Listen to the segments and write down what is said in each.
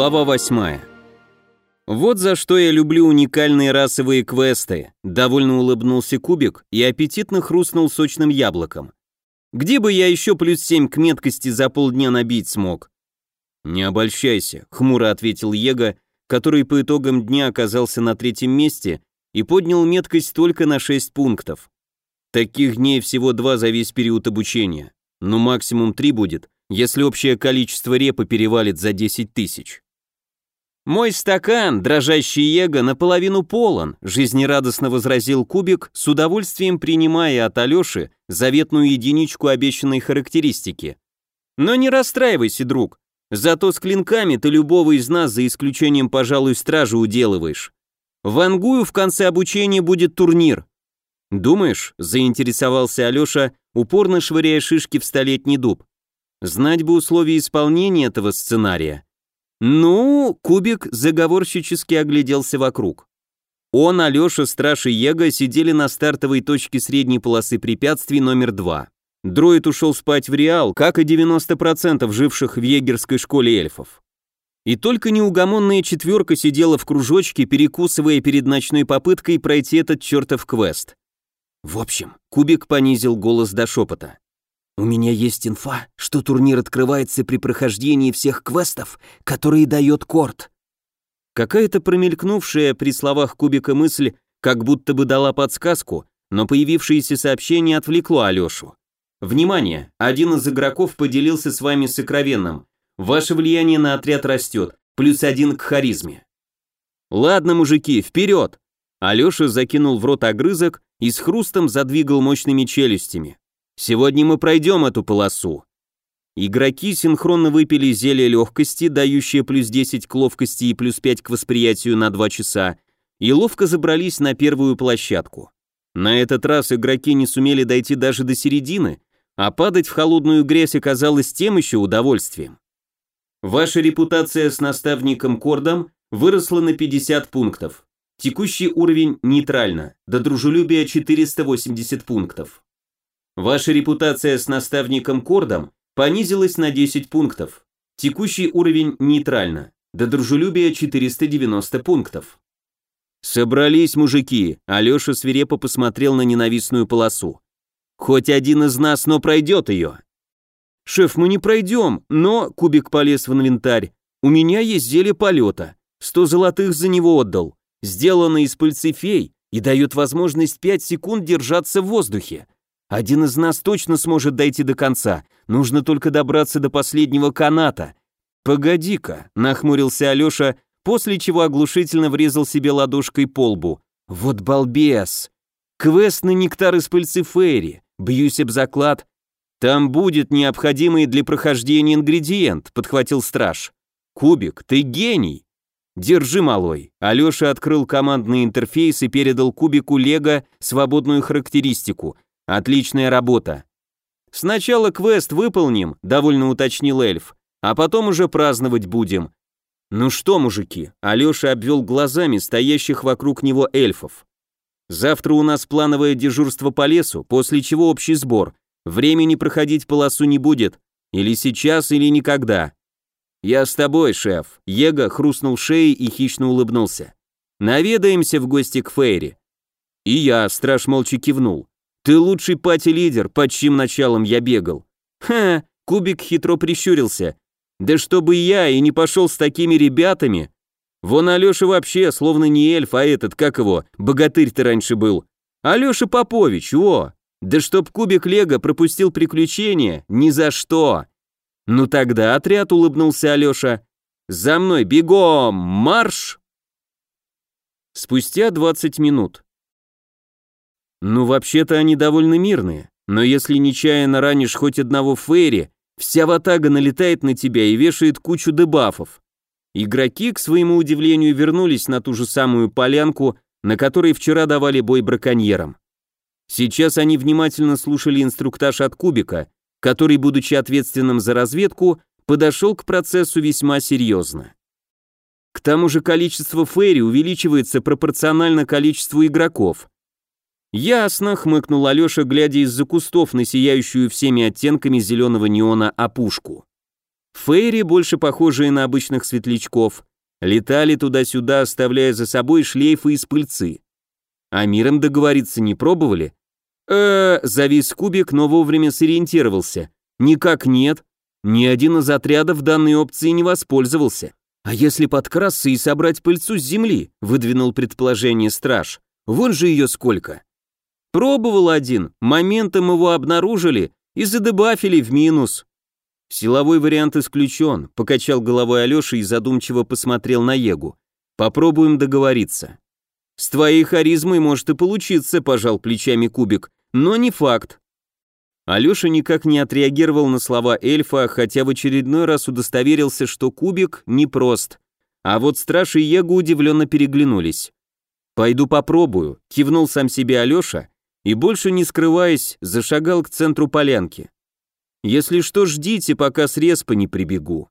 Глава 8. Вот за что я люблю уникальные расовые квесты. Довольно улыбнулся Кубик и аппетитно хрустнул сочным яблоком. Где бы я еще плюс 7 к меткости за полдня набить смог? Не обольщайся, хмуро ответил Ега, который по итогам дня оказался на третьем месте и поднял меткость только на 6 пунктов. Таких дней всего два за весь период обучения, но максимум три будет, если общее количество репы перевалит за 10 тысяч. «Мой стакан, дрожащий эго, наполовину полон», жизнерадостно возразил Кубик, с удовольствием принимая от Алёши заветную единичку обещанной характеристики. «Но не расстраивайся, друг, зато с клинками ты любого из нас, за исключением, пожалуй, стражи, уделываешь. В Ангую в конце обучения будет турнир». «Думаешь?» – заинтересовался Алёша, упорно швыряя шишки в столетний дуб. Знать бы условия исполнения этого сценария. Ну, Кубик заговорщически огляделся вокруг. Он, Алёша, Страш и Его сидели на стартовой точке средней полосы препятствий номер два. Дроид ушел спать в Реал, как и 90% живших в егерской школе эльфов. И только неугомонная четверка сидела в кружочке, перекусывая перед ночной попыткой пройти этот чертов квест. В общем, Кубик понизил голос до шепота. У меня есть инфа, что турнир открывается при прохождении всех квестов, которые дает Корт. Какая-то промелькнувшая при словах Кубика мысль как будто бы дала подсказку, но появившееся сообщение отвлекло Алешу. Внимание! Один из игроков поделился с вами сокровенным. Ваше влияние на отряд растет, плюс один к харизме. Ладно, мужики, вперед! Алеша закинул в рот огрызок и с хрустом задвигал мощными челюстями. Сегодня мы пройдем эту полосу. Игроки синхронно выпили зелье легкости, дающее плюс 10 к ловкости и плюс 5 к восприятию на 2 часа, и ловко забрались на первую площадку. На этот раз игроки не сумели дойти даже до середины, а падать в холодную грязь оказалось тем еще удовольствием. Ваша репутация с наставником Кордом выросла на 50 пунктов. Текущий уровень нейтрально, до дружелюбия 480 пунктов. Ваша репутация с наставником Кордом понизилась на 10 пунктов. Текущий уровень нейтрально. До дружелюбия 490 пунктов. Собрались мужики, Алеша свирепо посмотрел на ненавистную полосу. Хоть один из нас, но пройдет ее. Шеф, мы не пройдем, но, кубик полез в инвентарь, у меня есть зелье полета, сто золотых за него отдал, сделано из пыльцы фей и дает возможность 5 секунд держаться в воздухе. Один из нас точно сможет дойти до конца. Нужно только добраться до последнего каната. Погоди-ка, нахмурился Алёша, после чего оглушительно врезал себе ладошкой по лбу. Вот балбес. Квест на нектар из пыльцы Фейри. Бьюсь об заклад. Там будет необходимый для прохождения ингредиент, подхватил страж. Кубик, ты гений. Держи, малой. Алёша открыл командный интерфейс и передал кубику Лего свободную характеристику – Отличная работа. Сначала квест выполним, довольно уточнил эльф, а потом уже праздновать будем. Ну что, мужики, Алёша обвел глазами стоящих вокруг него эльфов. Завтра у нас плановое дежурство по лесу, после чего общий сбор. Времени проходить полосу не будет. Или сейчас, или никогда. Я с тобой, шеф. Его хрустнул шеей и хищно улыбнулся. Наведаемся в гости к Фейри. И я, страж молча кивнул. Ты лучший пати-лидер, под чьим началом я бегал. Ха, Кубик хитро прищурился. Да чтобы я и не пошел с такими ребятами. Вон Алеша вообще, словно не эльф, а этот, как его, богатырь-то раньше был. Алеша Попович, о! Да чтоб Кубик Лего пропустил приключения, ни за что. Ну тогда отряд, улыбнулся Алеша. За мной, бегом, марш! Спустя 20 минут. Ну, вообще-то они довольно мирные, но если нечаянно ранишь хоть одного Фейри, вся ватага налетает на тебя и вешает кучу дебафов. Игроки, к своему удивлению, вернулись на ту же самую полянку, на которой вчера давали бой браконьерам. Сейчас они внимательно слушали инструктаж от Кубика, который, будучи ответственным за разведку, подошел к процессу весьма серьезно. К тому же количество фейри увеличивается пропорционально количеству игроков, «Ясно», — хмыкнул Алеша, глядя из-за кустов на сияющую всеми оттенками зеленого неона опушку. Фейри, больше похожие на обычных светлячков, летали туда-сюда, оставляя за собой шлейфы из пыльцы. А миром договориться не пробовали? э завис кубик, но вовремя сориентировался. Никак нет. Ни один из отрядов данной опции не воспользовался. А если подкрасться и собрать пыльцу с земли, выдвинул предположение страж. Вон же ее сколько. Пробовал один, моментом его обнаружили и задебафили в минус. Силовой вариант исключен, покачал головой Алеша и задумчиво посмотрел на Егу. Попробуем договориться. С твоей харизмой может и получиться, пожал плечами Кубик, но не факт. Алеша никак не отреагировал на слова эльфа, хотя в очередной раз удостоверился, что Кубик непрост. А вот Страж и Егу удивленно переглянулись. «Пойду попробую», — кивнул сам себе Алеша и, больше не скрываясь, зашагал к центру полянки. Если что, ждите, пока с респа не прибегу.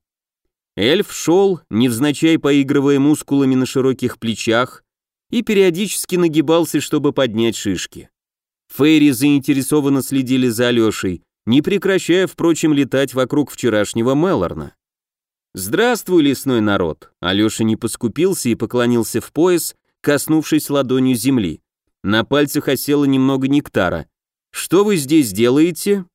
Эльф шел, невзначай поигрывая мускулами на широких плечах, и периодически нагибался, чтобы поднять шишки. Фейри заинтересованно следили за Алешей, не прекращая, впрочем, летать вокруг вчерашнего Мелорна. «Здравствуй, лесной народ!» Алеша не поскупился и поклонился в пояс, коснувшись ладонью земли. На пальцах осело немного нектара. «Что вы здесь делаете?»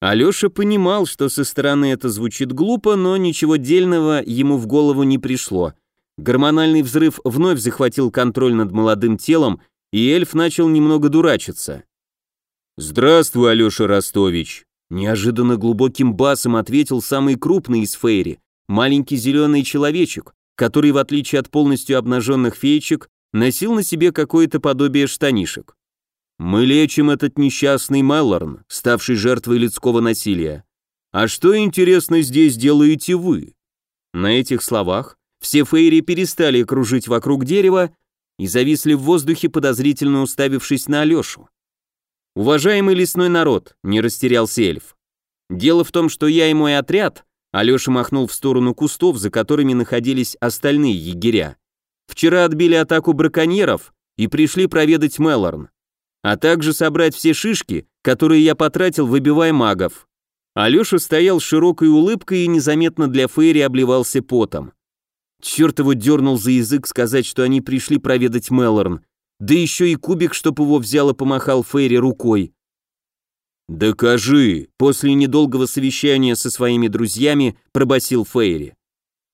Алёша понимал, что со стороны это звучит глупо, но ничего дельного ему в голову не пришло. Гормональный взрыв вновь захватил контроль над молодым телом, и эльф начал немного дурачиться. «Здравствуй, Алёша Ростович!» Неожиданно глубоким басом ответил самый крупный из фейри, маленький зеленый человечек, который, в отличие от полностью обнаженных феечек, носил на себе какое-то подобие штанишек. Мы лечим этот несчастный Меллорн, ставший жертвой людского насилия. А что, интересно, здесь делаете вы?» На этих словах все фейри перестали кружить вокруг дерева и зависли в воздухе, подозрительно уставившись на Алешу. «Уважаемый лесной народ», — не растерялся эльф. «Дело в том, что я и мой отряд», — Алеша махнул в сторону кустов, за которыми находились остальные егеря. «Вчера отбили атаку браконьеров и пришли проведать Мелорн а также собрать все шишки, которые я потратил, выбивая магов. Алёша стоял с широкой улыбкой и незаметно для Фейри обливался потом. Черт его дернул за язык сказать, что они пришли проведать Мелорн, да еще и кубик, чтоб его взял и помахал Фейри рукой. «Докажи», — после недолгого совещания со своими друзьями пробасил Фейри.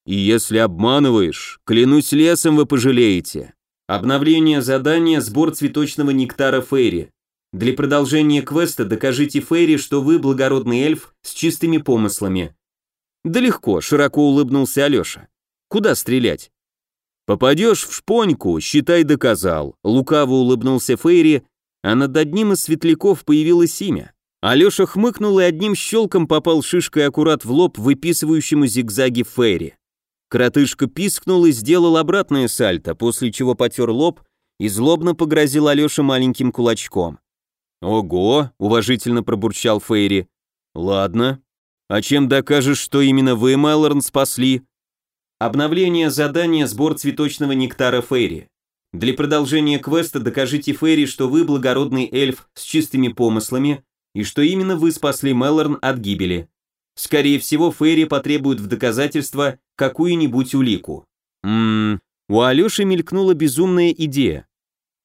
«И если обманываешь, клянусь лесом вы пожалеете». Обновление задания «Сбор цветочного нектара Фейри». Для продолжения квеста докажите Фейри, что вы благородный эльф с чистыми помыслами. Да легко, широко улыбнулся Алеша. Куда стрелять? Попадешь в шпоньку, считай доказал. Лукаво улыбнулся Фейри, а над одним из светляков появилось имя. Алеша хмыкнул и одним щелком попал шишкой аккурат в лоб выписывающему зигзаги Фейри. Коротышка пискнул и сделал обратное сальто, после чего потер лоб и злобно погрозил Алёше маленьким кулачком. «Ого!» — уважительно пробурчал Фейри. «Ладно. А чем докажешь, что именно вы, Мэлорн, спасли?» Обновление задания «Сбор цветочного нектара Фейри». Для продолжения квеста докажите Фейри, что вы благородный эльф с чистыми помыслами и что именно вы спасли Мэлорн от гибели. Скорее всего, Фейри потребует в доказательство какую-нибудь улику. Ммм, у Алёши мелькнула безумная идея.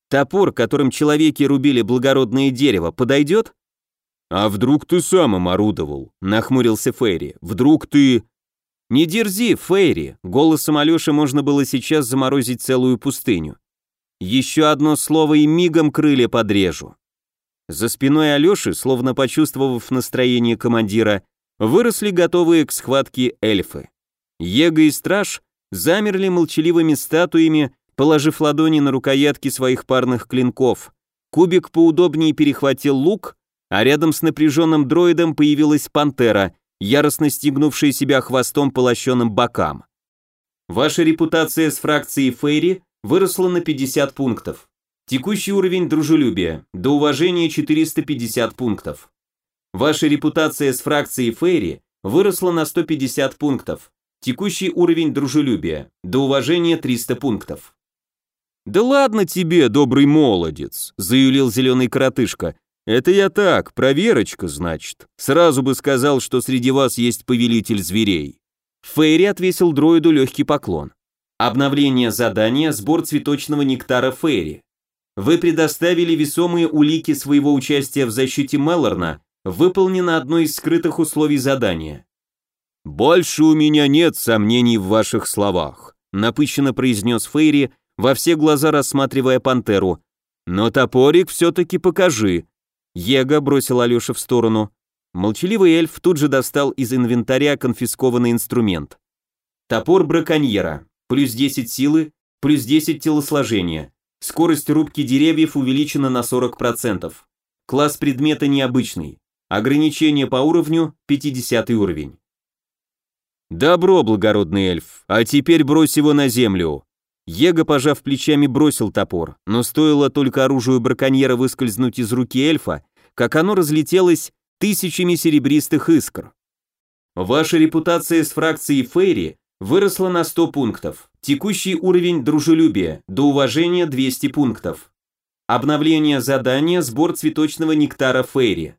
Топор, которым человеки рубили благородное дерево, подойдет? А вдруг ты сам им орудовал? Нахмурился Фейри. Вдруг ты... Не дерзи, Фейри. Голосом Алёши можно было сейчас заморозить целую пустыню. Еще одно слово и мигом крылья подрежу. За спиной Алёши, словно почувствовав настроение командира, выросли готовые к схватке эльфы. Ега и Страж замерли молчаливыми статуями, положив ладони на рукоятки своих парных клинков. Кубик поудобнее перехватил лук, а рядом с напряженным дроидом появилась пантера, яростно стегнувшая себя хвостом по лощеным бокам. Ваша репутация с фракцией Фейри выросла на 50 пунктов. Текущий уровень дружелюбия, до уважения 450 пунктов. Ваша репутация с фракцией Фейри выросла на 150 пунктов. Текущий уровень дружелюбия. До уважения 300 пунктов. «Да ладно тебе, добрый молодец», — заявил зеленый коротышка. «Это я так, проверочка, значит. Сразу бы сказал, что среди вас есть повелитель зверей». Фейри отвесил дроиду легкий поклон. Обновление задания «Сбор цветочного нектара Фейри». Вы предоставили весомые улики своего участия в защите Мелорна, выполнено одно из скрытых условий задания. «Больше у меня нет сомнений в ваших словах», напыщенно произнес Фейри, во все глаза рассматривая пантеру. «Но топорик все-таки покажи». Ега бросил Алеша в сторону. Молчаливый эльф тут же достал из инвентаря конфискованный инструмент. Топор браконьера, плюс 10 силы, плюс 10 телосложения. Скорость рубки деревьев увеличена на 40%. Класс предмета необычный. Ограничение по уровню 50 уровень. Добро, благородный эльф, а теперь брось его на землю. Его, пожав плечами, бросил топор, но стоило только оружию браконьера выскользнуть из руки эльфа, как оно разлетелось тысячами серебристых искр. Ваша репутация с фракцией Фейри выросла на 100 пунктов. Текущий уровень дружелюбия, до уважения 200 пунктов. Обновление задания «Сбор цветочного нектара Фейри».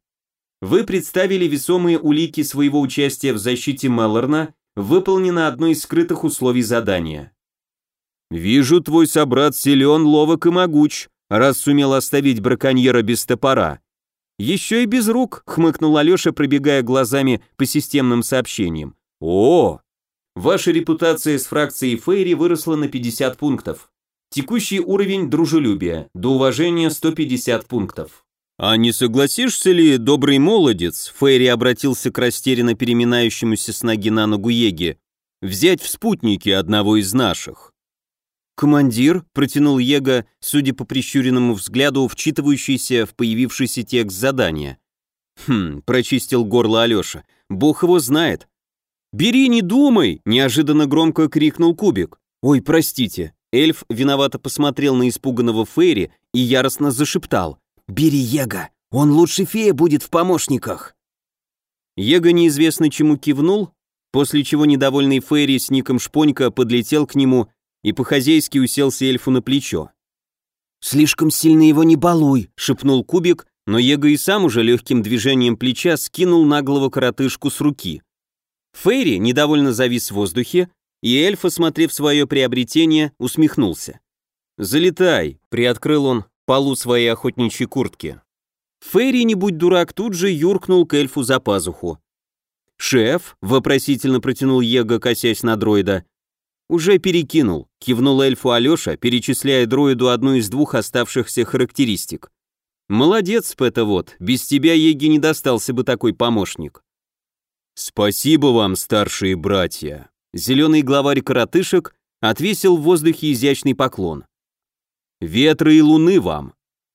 Вы представили весомые улики своего участия в защите Меллорна, выполнено одно из скрытых условий задания. «Вижу, твой собрат силен, ловок и могуч, раз сумел оставить браконьера без топора», «Еще и без рук», — хмыкнул Алеша, пробегая глазами по системным сообщениям. «О! Ваша репутация с фракцией Фейри выросла на 50 пунктов. Текущий уровень дружелюбия, до уважения 150 пунктов». «А не согласишься ли, добрый молодец?» Фейри обратился к растерянно переминающемуся с ноги на ногу Еге. «Взять в спутники одного из наших». «Командир», — протянул Его, судя по прищуренному взгляду, вчитывающийся в появившийся текст задания. «Хм», — прочистил горло Алеша, — «бог его знает». «Бери, не думай!» — неожиданно громко крикнул Кубик. «Ой, простите». Эльф виновато посмотрел на испуганного Фейри и яростно зашептал. «Бери Его, он лучше фея будет в помощниках». Его неизвестно чему кивнул, после чего недовольный Фейри с ником Шпонька подлетел к нему и по-хозяйски уселся эльфу на плечо. «Слишком сильно его не балуй», — шепнул Кубик, но Его и сам уже легким движением плеча скинул наглого коротышку с руки. Фейри недовольно завис в воздухе, и эльф, осмотрев свое приобретение, усмехнулся. «Залетай», — приоткрыл он полу своей охотничьей куртки. Фейри, не будь дурак, тут же юркнул к эльфу за пазуху. «Шеф», — вопросительно протянул Его, косясь на дроида, «Уже перекинул», — кивнул эльфу Алеша, перечисляя дроиду одну из двух оставшихся характеристик. «Молодец, Пэта вот, без тебя Еги не достался бы такой помощник». «Спасибо вам, старшие братья», — зеленый главарь коротышек отвесил в воздухе изящный поклон. «Ветры и луны вам».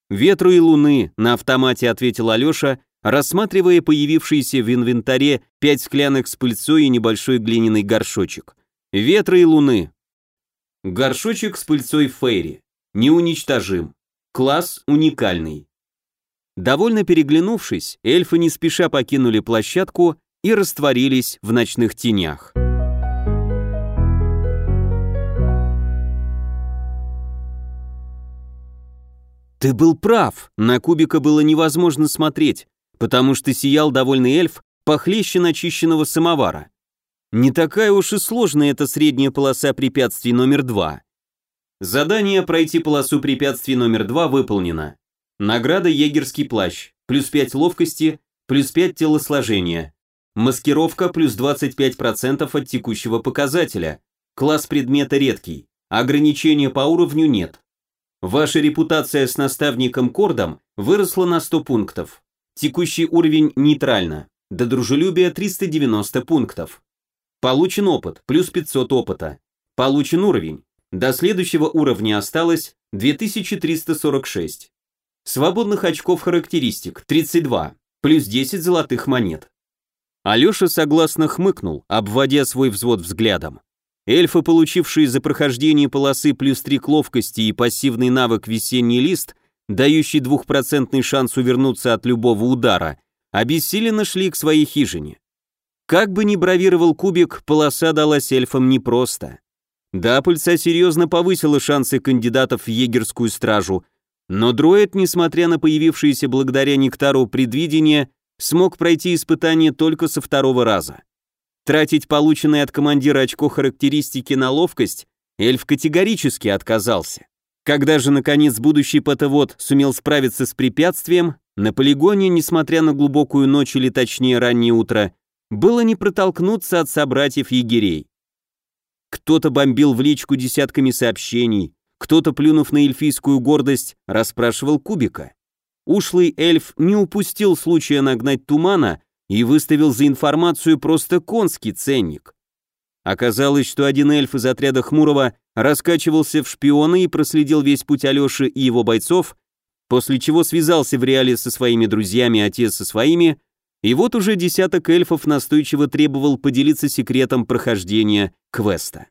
«Ветры и луны», — на автомате ответил Алеша, рассматривая появившиеся в инвентаре пять склянок с пыльцой и небольшой глиняный горшочек. Ветры и луны. Горшочек с пыльцой Фейри. Неуничтожим. Класс уникальный. Довольно переглянувшись, эльфы не спеша покинули площадку и растворились в ночных тенях. Ты был прав, на кубика было невозможно смотреть, потому что сиял довольный эльф похлеще начищенного самовара. Не такая уж и сложная эта средняя полоса препятствий номер два. Задание пройти полосу препятствий номер два выполнено. Награда егерский плащ, плюс 5 ловкости, плюс 5 телосложения. Маскировка плюс 25% от текущего показателя. Класс предмета редкий. Ограничения по уровню нет. Ваша репутация с наставником Кордом выросла на 100 пунктов. Текущий уровень нейтрально. До дружелюбия 390 пунктов. Получен опыт, плюс 500 опыта. Получен уровень. До следующего уровня осталось 2346. Свободных очков характеристик 32, плюс 10 золотых монет. Алеша согласно хмыкнул, обводя свой взвод взглядом. Эльфы, получившие за прохождение полосы плюс 3 к ловкости и пассивный навык «Весенний лист», дающий двухпроцентный шанс увернуться от любого удара, обессиленно шли к своей хижине. Как бы ни бравировал кубик, полоса далась эльфам непросто. Да, пыльца серьезно повысила шансы кандидатов в егерскую стражу, но дроид, несмотря на появившееся благодаря нектару предвидение, смог пройти испытание только со второго раза. Тратить полученное от командира очко характеристики на ловкость эльф категорически отказался. Когда же, наконец, будущий потовод сумел справиться с препятствием, на полигоне, несмотря на глубокую ночь или точнее раннее утро, было не протолкнуться от собратьев-егерей. Кто-то бомбил в личку десятками сообщений, кто-то, плюнув на эльфийскую гордость, расспрашивал Кубика. Ушлый эльф не упустил случая нагнать тумана и выставил за информацию просто конский ценник. Оказалось, что один эльф из отряда Хмурого раскачивался в шпионы и проследил весь путь Алёши и его бойцов, после чего связался в реале со своими друзьями, те со своими, и вот уже десяток эльфов настойчиво требовал поделиться секретом прохождения квеста.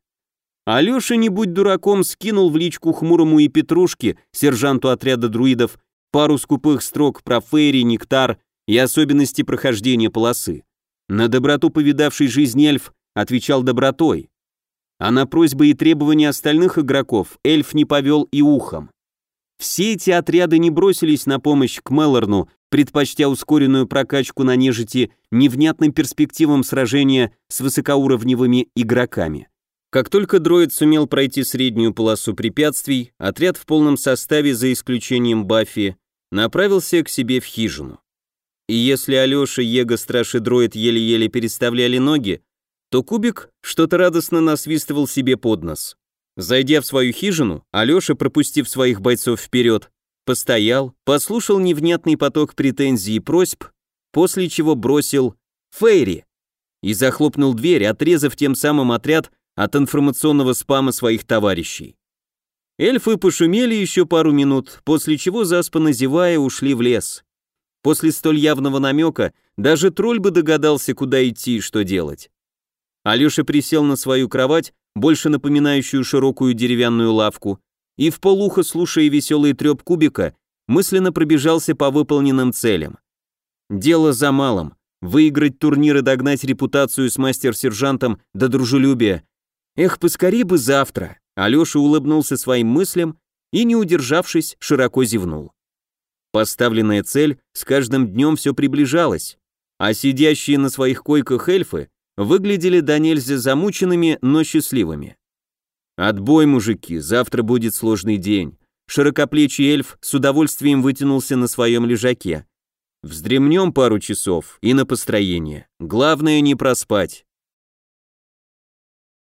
Алёша, не будь дураком, скинул в личку Хмурому и Петрушке, сержанту отряда друидов, пару скупых строк про фейри, нектар и особенности прохождения полосы. На доброту повидавший жизнь эльф отвечал добротой, а на просьбы и требования остальных игроков эльф не повел и ухом. Все эти отряды не бросились на помощь к Мелорну, предпочтя ускоренную прокачку на нежити невнятным перспективам сражения с высокоуровневыми игроками. Как только дроид сумел пройти среднюю полосу препятствий, отряд в полном составе, за исключением Баффи, направился к себе в хижину. И если Алёша, Его, Страж и дроид еле-еле переставляли ноги, то Кубик что-то радостно насвистывал себе под нос. Зайдя в свою хижину, Алёша, пропустив своих бойцов вперед, постоял, послушал невнятный поток претензий и просьб, после чего бросил «Фейри!» и захлопнул дверь, отрезав тем самым отряд от информационного спама своих товарищей. Эльфы пошумели еще пару минут, после чего, заспанно зевая, ушли в лес. После столь явного намека даже тролль бы догадался, куда идти и что делать. Алеша присел на свою кровать, больше напоминающую широкую деревянную лавку, и в полухо, слушая веселый треп кубика, мысленно пробежался по выполненным целям. Дело за малым. Выиграть турнир и догнать репутацию с мастер-сержантом до дружелюбия. Эх, поскорей бы завтра. Алеша улыбнулся своим мыслям и, не удержавшись, широко зевнул. Поставленная цель с каждым днем все приближалась, а сидящие на своих койках эльфы выглядели до нельзя замученными, но счастливыми. «Отбой, мужики, завтра будет сложный день». Широкоплечий эльф с удовольствием вытянулся на своем лежаке. «Вздремнем пару часов и на построение. Главное не проспать».